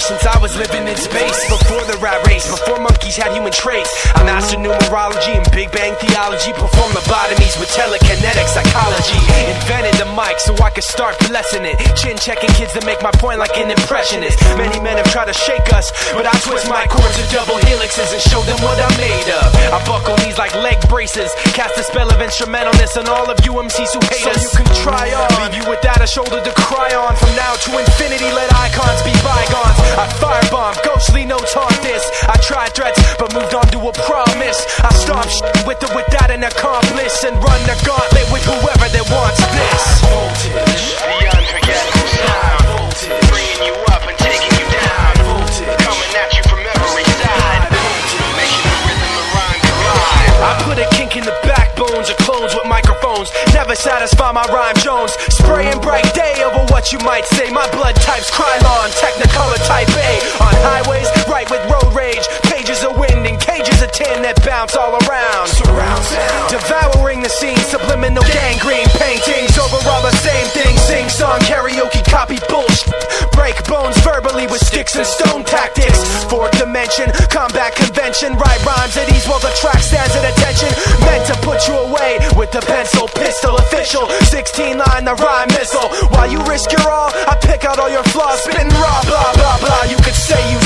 since I was living in space. Before the rat race, before monkeys had human traits. I mastered numerology and Big Bang theology. Performed lobotomies with telekinetic psychology. Invented the mic so I could start blessing it. Chin checking kids to make my point like an impressionist. Many men have tried to shake us, but I twist my cords to double helixes and show them what I'm made of. I buckle these like leg braces. Cast a spell of instrumentalness on all of you MCs who hate So us. you can try on. Leave you without a shoulder to cry on. From now to infinity, let icons be bygones. I firebomb, ghostly notes haunt this. I tried threats, but moved on to a promise. I stomp sh- with or without an accomplice and run the gauntlet with whoever that wants microphones. Never satisfy my rhyme Jones. Spraying bright day over what you might say. My blood type's Krylon, Technicolor type A. On highways, right with road rage. Pages of wind and cages of tin that bounce all around. Surround sound. Devouring the scene, subliminal gangrene paintings over all the same things. Sing song, karaoke, copy bullshit. Break bones verbally with sticks and stone tactics. Fourth dimension, combat convention. Write rhymes at ease while the track stands at attention. Meant to put you away with the pencil, pistol official. 16 line, the rhyme missile. While you risk your all, I pick out all your flaws. Spitting raw, blah, blah, blah. You could say you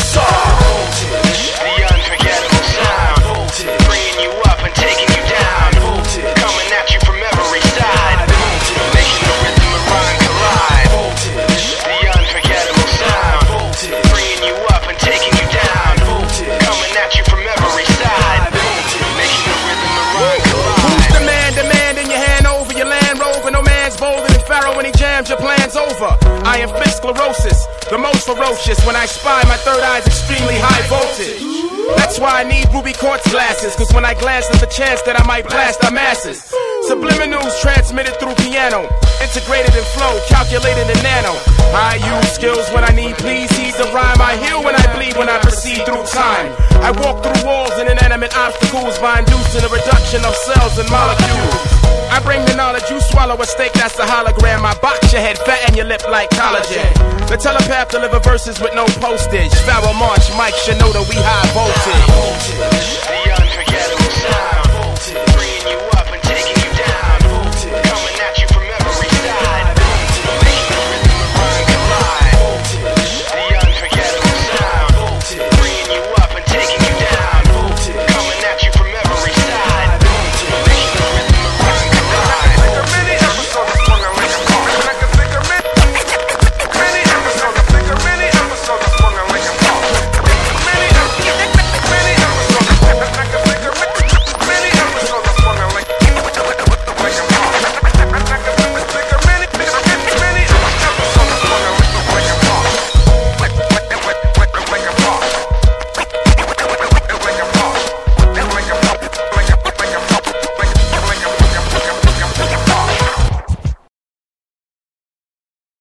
Pharaoh when he jams your plans over. I am fit sclerosis, the most ferocious. When I spy, my third eye's extremely high voltage. That's why I need ruby quartz glasses. Cause when I glance, there's a chance that I might blast our masses. Subliminals transmitted through piano. Integrated in flow, calculated in nano. I use skills when I need, please heed the rhyme. I heal when I bleed, when I proceed through time. I walk through walls obstacles by inducing a reduction of cells and molecules. I bring the knowledge, you swallow a steak, that's a hologram. I box your head, fatten your lip like collagen. The telepath deliver verses with no postage. Pharoahe Monch, Mike Shinoda, we high voltage.